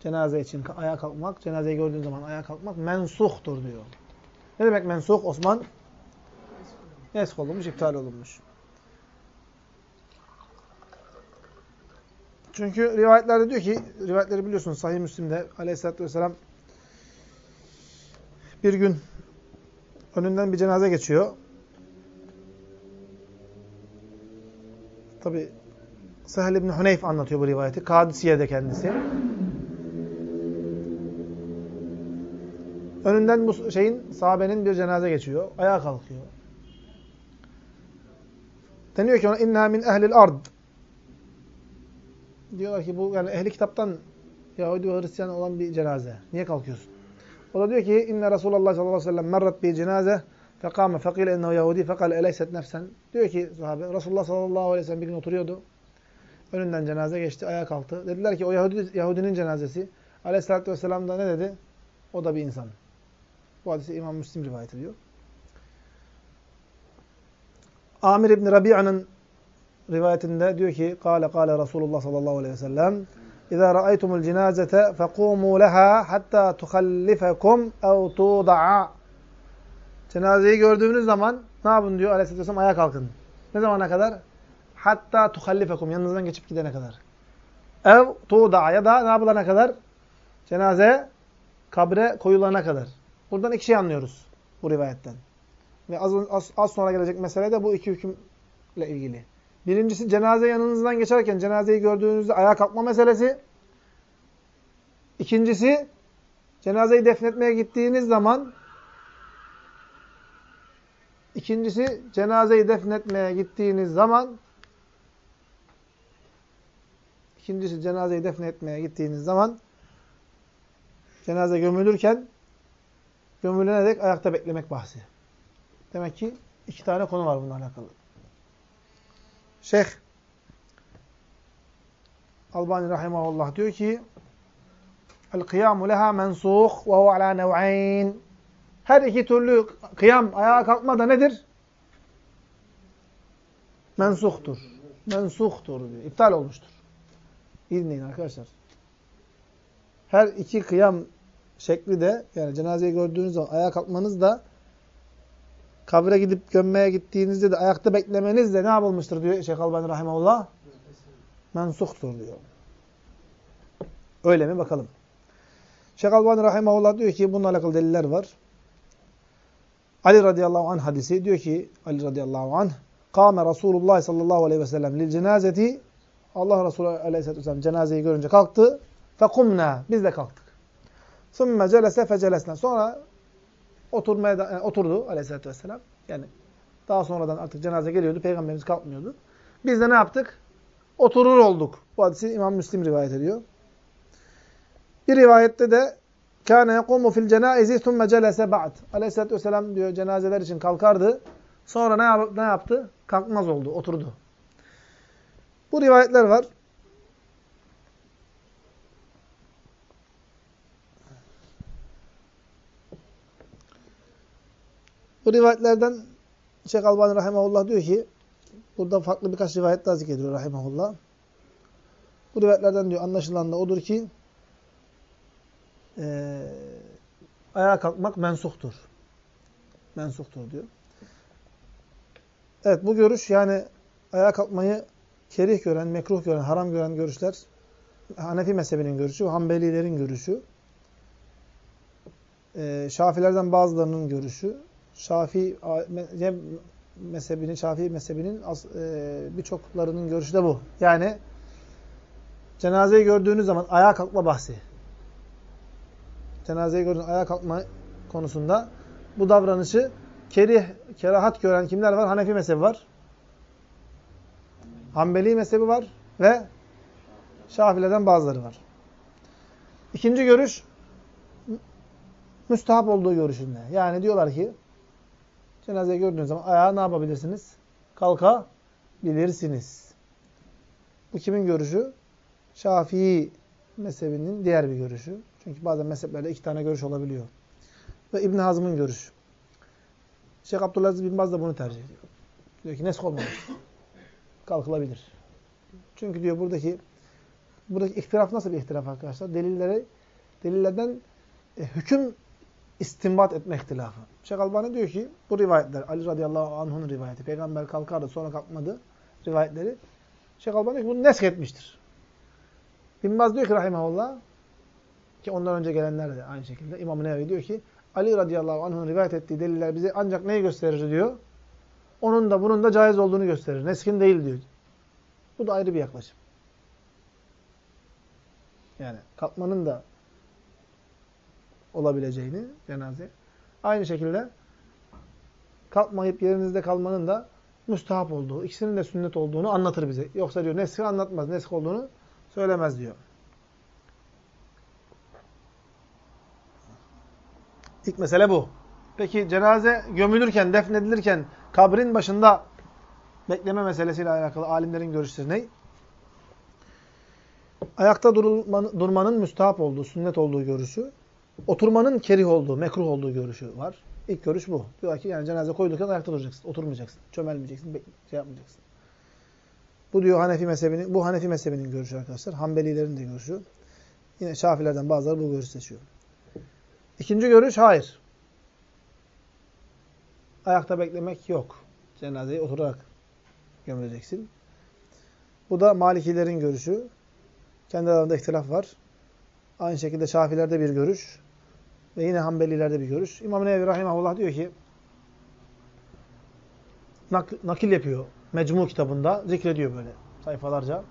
cenaze için ayağa kalkmak, cenazeyi gördüğün zaman ayağa kalkmak mensuhtur diyor. Ne demek mensuh Osman? Esk olunmuş, iptal olunmuş. Çünkü rivayetlerde diyor ki, rivayetleri biliyorsunuz Sahih Müslim'de aleyhissalatü vesselam bir gün önünden bir cenaze geçiyor. Tabi Sahel İbni Huneyf anlatıyor bu rivayeti. Kadisiye'de kendisi. Önünden bu şeyin, sahabenin bir cenaze geçiyor. Ayağa kalkıyor. Deniyor ki ona inna min ehlil ard. Diyorlar ki bu yani ehli kitaptan Yahudi ve Hristiyan olan bir cenaze. Niye kalkıyorsun? O da diyor ki inne Resulullah sallallahu aleyhi ve sellem merrat bi cenaze fekame fekile ennehu Yahudi fekale eleyset nefsen. Diyor ki sahabe Resulullah sallallahu aleyhi ve sellem bir gün oturuyordu. Önünden cenaze geçti, ayağa kalktı. Dediler ki o Yahudi, Yahudinin cenazesi. Aleyhisselatü vesselam da ne dedi? O da bir insan. Bu hadisi İmam Müslim rivayet ediyor. Amir İbni Rabi'a'nın rivayetinde diyor ki Kale kale Resulullah sallallahu aleyhi ve sellem İzâ ra'aytumul cinazete fekûmû leha hatta tuhallifekum ev tuğda'a Cenazeyi gördüğünüz zaman ne yapın diyor Aleyhisselatü Vesselam ayağa kalkın. Ne zamana kadar? Hatta tuhallifekum yanınızdan geçip gidene kadar. Ev tuğda'a ya da ne yapılana kadar? Cenaze kabre koyulana kadar. Buradan iki şey anlıyoruz bu rivayetten. Ve az, az, az sonra gelecek mesele de bu iki hükümle ilgili. Birincisi cenaze yanınızdan geçerken cenazeyi gördüğünüzde ayağa kalkma meselesi. İkincisi cenazeyi defnetmeye gittiğiniz zaman İkincisi cenazeyi defnetmeye gittiğiniz zaman ikincisi cenazeyi defnetmeye gittiğiniz zaman cenaze gömülürken gömülenerek ayakta beklemek bahsi. Demek ki iki tane konu var bununla alakalı. Şeyh Albani rahimahullah diyor ki El-kıyamu leha mensuh ve huve ala nev'ayn her iki türlü kıyam, ayağa kalkma da nedir? Mensuhtur. Mensuhtur diyor. İptal olmuştur. İyi dinleyin arkadaşlar. Her iki kıyam şekli de yani cenazeyi gördüğünüz zaman ayağa kalkmanız da kabre gidip gömmeye gittiğinizde de ayakta beklemeniz de ne yapılmıştır diyor Şeyh Albani Rahimahullah? Mensuhtur diyor. Öyle mi bakalım. Şeyh Albani Rahimahullah diyor ki bununla alakalı deliller var. Ali radıyallahu anh hadisi diyor ki Ali radıyallahu anh Kâme Resulullah sallallahu aleyhi ve sellem lil cenazeti Allah Resulü aleyhisselatü vesselam cenazeyi görünce kalktı. Fekumna. Biz de kalktık. Sümme celese fecelesna. Sonra oturmaya da, yani oturdu aleyhisselatü vesselam. Yani daha sonradan artık cenaze geliyordu. Peygamberimiz kalkmıyordu. Biz de ne yaptık? Oturur olduk. Bu hadisi İmam Müslim rivayet ediyor. Bir rivayette de Kâne yekumu fil cenaizi thumme celese ba'd. Aleyhisselatü vesselam diyor cenazeler için kalkardı. Sonra ne, yap ne yaptı? Kalkmaz oldu, oturdu. Bu rivayetler var. Bu rivayetlerden Şeyh Albani Rahimahullah diyor ki burada farklı birkaç rivayet daha zikrediyor Rahimahullah. Bu rivayetlerden diyor anlaşılan da odur ki e, ayağa kalkmak mensuhtur. Mensuhtur diyor. Evet bu görüş yani ayağa kalkmayı kerih gören, mekruh gören, haram gören görüşler Hanefi mezhebinin görüşü, Hanbelilerin görüşü. E, Şafilerden bazılarının görüşü. Şafi mezhebinin, Şafii mezhebinin e, birçoklarının görüşü de bu. Yani cenazeyi gördüğünüz zaman ayağa kalkma bahsi cenazeyi gördüğünüz ayağa kalkma konusunda bu davranışı kerih, kerahat gören kimler var? Hanefi mezhebi var. Hanbeli mezhebi var ve Şafilerden bazıları var. İkinci görüş müstahap olduğu görüşünde. Yani diyorlar ki cenazeyi gördüğünüz zaman ayağa ne yapabilirsiniz? Kalkabilirsiniz. Bu kimin görüşü? Şafii mezhebinin diğer bir görüşü. Çünkü bazen mezheplerde iki tane görüş olabiliyor. Ve İbn Hazm'ın görüşü. Şeyh Abdülaziz bin Baz da bunu tercih ediyor. Diyor ki nesk olmamış. Kalkılabilir. Çünkü diyor buradaki buradaki ihtilaf nasıl bir ihtilaf arkadaşlar? Delilleri delillerden e, hüküm istinbat etme ihtilafı. Şeyh Albani diyor ki bu rivayetler Ali radıyallahu anh'ın rivayeti. Peygamber kalkardı sonra kalkmadı rivayetleri. Şeyh Albani diyor ki bunu nesk etmiştir. Bin Baz diyor ki rahimahullah ki ondan önce gelenler de aynı şekilde. İmam-ı Nevevi diyor ki Ali radıyallahu anh'ın rivayet ettiği deliller bize ancak neyi gösterir diyor? Onun da bunun da caiz olduğunu gösterir. Neskin değil diyor. Bu da ayrı bir yaklaşım. Yani kalkmanın da olabileceğini cenaze. Aynı şekilde kalkmayıp yerinizde kalmanın da müstahap olduğu, ikisinin de sünnet olduğunu anlatır bize. Yoksa diyor neski anlatmaz, nesk olduğunu söylemez diyor. İlk mesele bu. Peki cenaze gömülürken, defnedilirken kabrin başında bekleme meselesiyle alakalı alimlerin görüşleri ne? ayakta durulmanın, durmanın müstahap olduğu, sünnet olduğu görüşü, oturmanın kerih olduğu, mekruh olduğu görüşü var. İlk görüş bu. Diyor ki yani cenaze koyduktan ayakta duracaksın, oturmayacaksın, çömelmeyeceksin, şey yapmayacaksın. Bu diyor Hanefi mezhebinin, bu Hanefi mezhebinin görüşü arkadaşlar. Hanbelilerin de görüşü. Yine Şafilerden bazıları bu görüşü seçiyor. İkinci görüş hayır. Ayakta beklemek yok. Cenazeyi oturarak gömüleceksin. Bu da Malikilerin görüşü. Kendi aralarında ihtilaf var. Aynı şekilde Şafilerde bir görüş. Ve yine Hanbelilerde bir görüş. İmam Nevevi Rahimahullah diyor ki nak nakil yapıyor. Mecmu kitabında zikrediyor böyle sayfalarca.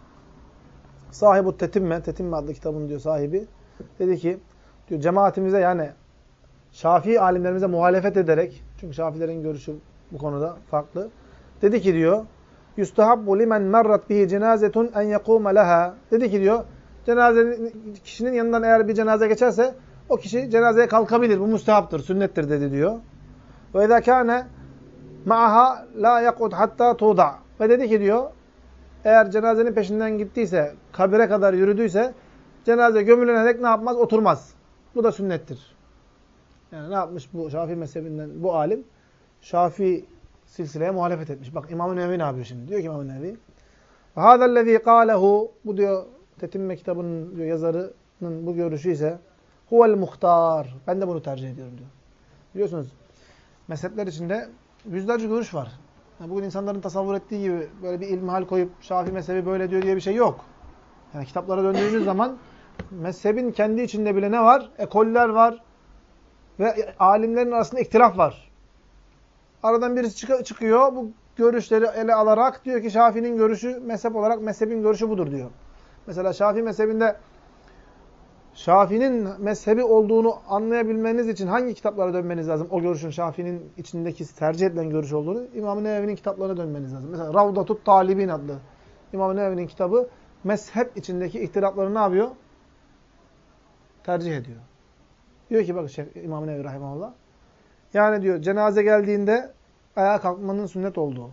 Sahibu Tetimme, Tetimme adlı kitabın diyor sahibi. Dedi ki diyor cemaatimize yani Şafii alimlerimize muhalefet ederek çünkü Şafilerin görüşü bu konuda farklı. Dedi ki diyor yustahabbu limen merrat bihi cenazetun en yekuma leha. Dedi ki diyor cenazenin kişinin yanından eğer bir cenaze geçerse o kişi cenazeye kalkabilir. Bu müstehaptır, sünnettir dedi diyor. Ve izâ kâne ma'aha la yakud hatta tuda. Ve dedi ki diyor eğer cenazenin peşinden gittiyse, kabire kadar yürüdüyse cenaze gömülene dek ne yapmaz? Oturmaz. Bu da sünnettir. Yani ne yapmış bu Şafii mezhebinden bu alim? Şafii silsileye muhalefet etmiş. Bak İmam-ı Nevevi ne yapıyor şimdi? Diyor ki İmam-ı Nevevi هَذَا الَّذ۪ي قَالَهُ Bu diyor Tetimme kitabının diyor, yazarının bu görüşü ise huvel muhtar. Ben de bunu tercih ediyorum diyor. Biliyorsunuz mezhepler içinde yüzlerce görüş var. Yani bugün insanların tasavvur ettiği gibi böyle bir ilmihal koyup Şafii mezhebi böyle diyor diye bir şey yok. Yani kitaplara döndüğünüz zaman mezhebin kendi içinde bile ne var? Ekoller var ve alimlerin arasında ihtilaf var. Aradan birisi çık çıkıyor bu görüşleri ele alarak diyor ki Şafii'nin görüşü mezhep olarak mezhebin görüşü budur diyor. Mesela Şafii mezhebinde Şafii'nin mezhebi olduğunu anlayabilmeniz için hangi kitaplara dönmeniz lazım? O görüşün Şafii'nin içindeki tercih edilen görüş olduğunu İmam-ı Nevevi'nin kitaplarına dönmeniz lazım. Mesela Ravdatut Talibin adlı İmam-ı Nevevi'nin kitabı mezhep içindeki ihtilafları ne yapıyor? Tercih ediyor. Diyor ki bak İmam-ı Nevevi Rahimahullah. Yani diyor cenaze geldiğinde ayağa kalkmanın sünnet olduğu.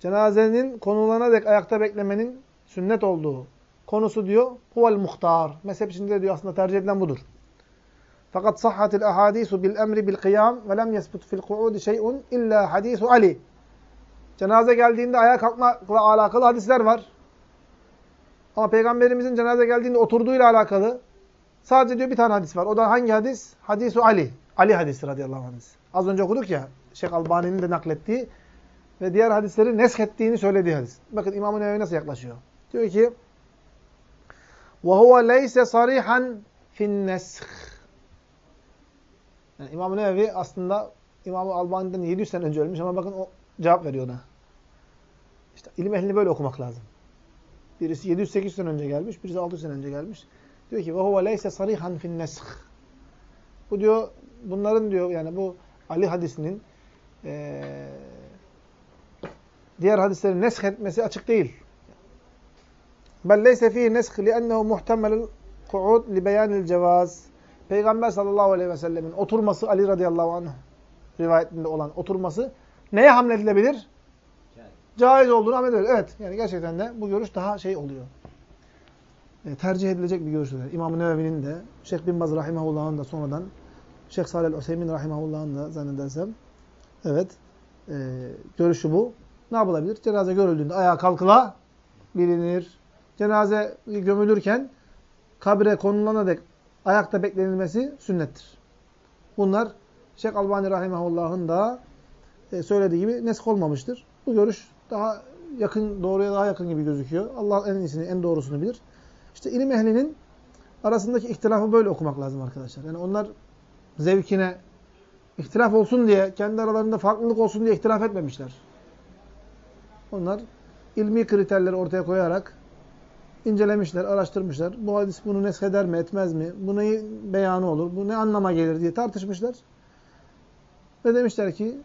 Cenazenin konulana dek ayakta beklemenin sünnet olduğu konusu diyor huvel muhtar. Mezhep içinde diyor aslında tercih edilen budur. Fakat sahhatil ahadisu bil emri bil kıyam ve lem yesbut fil ku'udi şey'un illa hadisu Ali. Cenaze geldiğinde ayağa kalkmakla alakalı hadisler var. Ama peygamberimizin cenaze geldiğinde oturduğuyla alakalı sadece diyor bir tane hadis var. O da hangi hadis? Hadisu Ali. Ali hadisi radıyallahu anh. Az önce okuduk ya Şeyh Albani'nin de naklettiği ve diğer hadisleri neskettiğini söylediği hadis. Bakın İmam-ı nasıl yaklaşıyor. Diyor ki وَهُوَ لَيْسَ صَرِيحًا فِي النَّسْخِ yani İmam-ı Nevevi aslında İmam-ı Albani'den 700 sene önce ölmüş ama bakın o cevap veriyor ona. İşte ilim ehlini böyle okumak lazım. Birisi 700-800 sene önce gelmiş, birisi 600 sene önce gelmiş. Diyor ki وَهُوَ لَيْسَ صَرِيحًا فِي النَّسْخِ Bu diyor, bunların diyor yani bu Ali hadisinin e, diğer hadisleri nesk etmesi açık değil. Bel leyse fihi nesk li'ennehu muhtemelul ku'ud li beyanil cevaz. Peygamber sallallahu aleyhi ve sellemin oturması Ali radıyallahu anh rivayetinde olan oturması neye hamledilebilir? Caiz olduğunu hamledilir. Evet. Yani gerçekten de bu görüş daha şey oluyor. E, tercih edilecek bir görüş oluyor. İmam-ı Nevevi'nin de, Şeyh bin Baz rahimahullah'ın da sonradan, Şeyh Salih Hüseyin rahimahullah'ın da zannedersem, evet, e, görüşü bu. Ne yapılabilir? Cenaze görüldüğünde ayağa kalkıla bilinir. Cenaze gömülürken kabre konulana dek ayakta beklenilmesi sünnettir. Bunlar Şeyh Albani Rahimahullah'ın da e, söylediği gibi nesk olmamıştır. Bu görüş daha yakın, doğruya daha yakın gibi gözüküyor. Allah en iyisini, en doğrusunu bilir. İşte ilim ehlinin arasındaki ihtilafı böyle okumak lazım arkadaşlar. Yani onlar zevkine ihtilaf olsun diye, kendi aralarında farklılık olsun diye ihtilaf etmemişler. Onlar ilmi kriterleri ortaya koyarak incelemişler, araştırmışlar. Bu hadis bunu nesheder mi, etmez mi? Bu neyin beyanı olur? Bu ne anlama gelir diye tartışmışlar. Ve demişler ki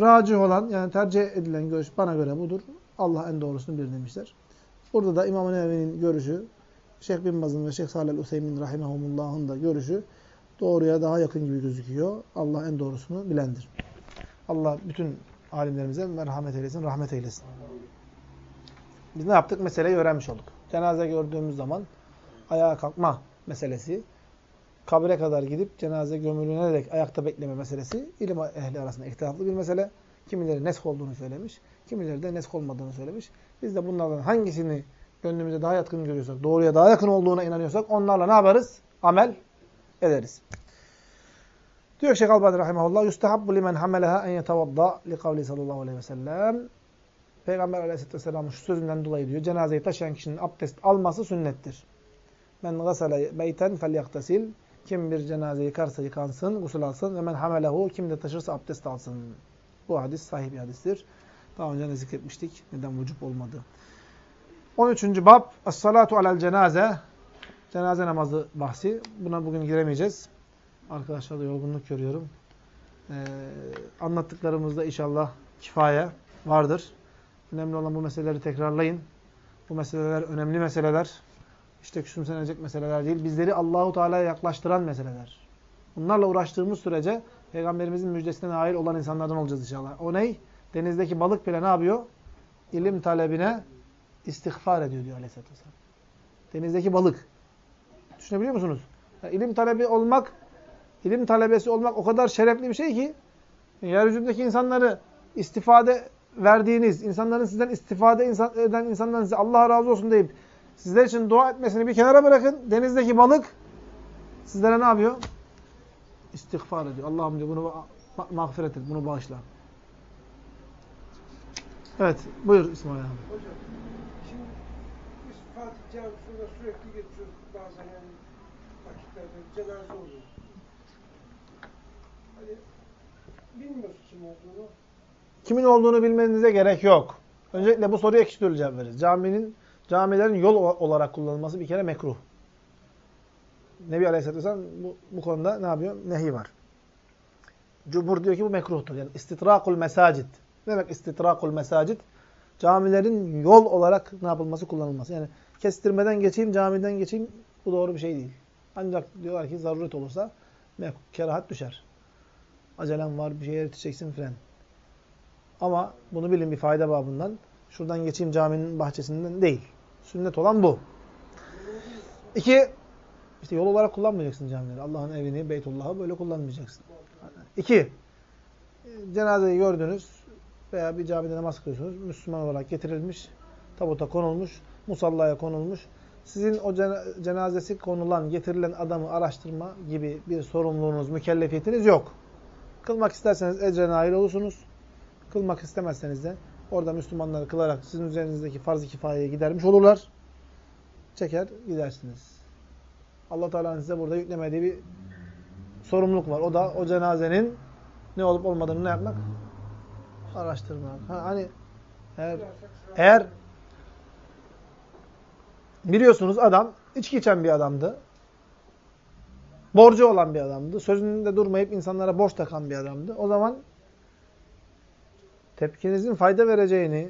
racih olan yani tercih edilen görüş bana göre budur. Allah en doğrusunu bilir demişler. Burada da İmam-ı Nevevi'nin görüşü, Şeyh Bin Baz'ın ve Şeyh Salih Hüseyin Rahimahumullah'ın da görüşü doğruya daha yakın gibi gözüküyor. Allah en doğrusunu bilendir. Allah bütün alimlerimize merhamet eylesin, rahmet eylesin. Biz ne yaptık? Meseleyi öğrenmiş olduk. Cenaze gördüğümüz zaman ayağa kalkma meselesi, kabre kadar gidip cenaze gömülüne dek ayakta bekleme meselesi ilim ehli arasında ihtilaflı bir mesele. Kimileri nesk olduğunu söylemiş, kimileri de nesk olmadığını söylemiş. Biz de bunlardan hangisini gönlümüze daha yakın görüyorsak, doğruya daha yakın olduğuna inanıyorsak onlarla ne yaparız? Amel ederiz. Diyor Şeyh Albani rahimahullah, limen hameleha en yetevadda li kavli sallallahu aleyhi ve sellem. Peygamber aleyhisselatü vesselamın şu sözünden dolayı diyor, cenazeyi taşıyan kişinin abdest alması sünnettir. Men gasale beyten felyaktasil. Kim bir cenazeyi yıkarsa yıkansın, gusül alsın. Ve men hamelehu. Kim de taşırsa abdest alsın. Bu hadis sahih bir hadistir. Daha önce de zikretmiştik. Neden vücub olmadı. 13. bab. Es-salatu alel cenaze. Cenaze namazı bahsi. Buna bugün giremeyeceğiz. Arkadaşlar da yorgunluk görüyorum. Ee, anlattıklarımızda inşallah kifaye vardır. Önemli olan bu meseleleri tekrarlayın. Bu meseleler önemli meseleler. İşte küçümsenecek meseleler değil. Bizleri Allahu Teala'ya yaklaştıran meseleler. Bunlarla uğraştığımız sürece Peygamberimizin müjdesine nail olan insanlardan olacağız inşallah. O ney? Denizdeki balık bile ne yapıyor? İlim talebine istiğfar ediyor diyor Aleyhisselatü Vesselam. Denizdeki balık. Düşünebiliyor musunuz? Yani ilim talebi olmak, ilim talebesi olmak o kadar şerefli bir şey ki yeryüzündeki insanları istifade verdiğiniz, insanların sizden istifade eden insanların size Allah razı olsun deyip sizler için dua etmesini bir kenara bırakın. Denizdeki balık sizlere ne yapıyor? İstiğfar ediyor. Allah'ım diyor bunu ma mağfiret et, bunu bağışla. Evet, buyur İsmail abi. Hocam, şimdi Fatih Camisi'nde sürekli geçiyoruz bazen yani vakitlerde cenaze oluyor. Hani bilmiyoruz kim olduğunu. Kimin olduğunu bilmenize gerek yok. Öncelikle bu soruya iki türlü cevap veririz. Caminin, camilerin yol olarak kullanılması bir kere mekruh. Nebi Aleyhisselatü Vesselam bu, bu konuda ne yapıyor? Nehi var. Cumhur diyor ki bu mekruhtur. Yani istitrakul mesacid. Ne demek istitrakul mesacid? Camilerin yol olarak ne yapılması, kullanılması. Yani kestirmeden geçeyim, camiden geçeyim bu doğru bir şey değil. Ancak diyorlar ki zaruret olursa kerahat düşer. Acelem var, bir şeye yetişeceksin fren. Ama bunu bilin bir fayda babından. Şuradan geçeyim caminin bahçesinden değil. Sünnet olan bu. İki, işte yol olarak kullanmayacaksın camileri. Allah'ın evini, Beytullah'ı böyle kullanmayacaksın. İki, cenazeyi gördünüz veya bir camide namaz kılıyorsunuz. Müslüman olarak getirilmiş, tabuta konulmuş, musallaya konulmuş. Sizin o cenazesi konulan, getirilen adamı araştırma gibi bir sorumluluğunuz, mükellefiyetiniz yok. Kılmak isterseniz ecre nail olursunuz. Kılmak istemezseniz de orada Müslümanları kılarak sizin üzerinizdeki farz-ı kifayeyi gidermiş olurlar. Çeker gidersiniz. Allah Teala'nın size burada yüklemediği bir sorumluluk var. O da o cenazenin ne olup olmadığını ne yapmak? Araştırmak. Ha, hani eğer, eğer biliyorsunuz adam içki içen bir adamdı. Borcu olan bir adamdı. Sözünde durmayıp insanlara borç takan bir adamdı. O zaman tepkinizin fayda vereceğini,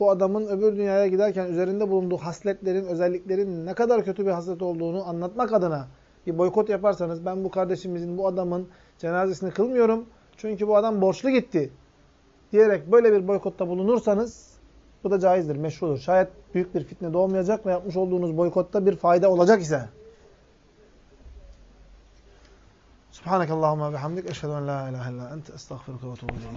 bu adamın öbür dünyaya giderken üzerinde bulunduğu hasletlerin, özelliklerin ne kadar kötü bir haslet olduğunu anlatmak adına bir boykot yaparsanız ben bu kardeşimizin, bu adamın cenazesini kılmıyorum. Çünkü bu adam borçlu gitti diyerek böyle bir boykotta bulunursanız bu da caizdir, meşrudur. Şayet büyük bir fitne doğmayacak ve yapmış olduğunuz boykotta bir fayda olacak ise. Subhanakallahumma bihamdik. Eşhedü en la ilahe illa ente estağfiruke ve etûbü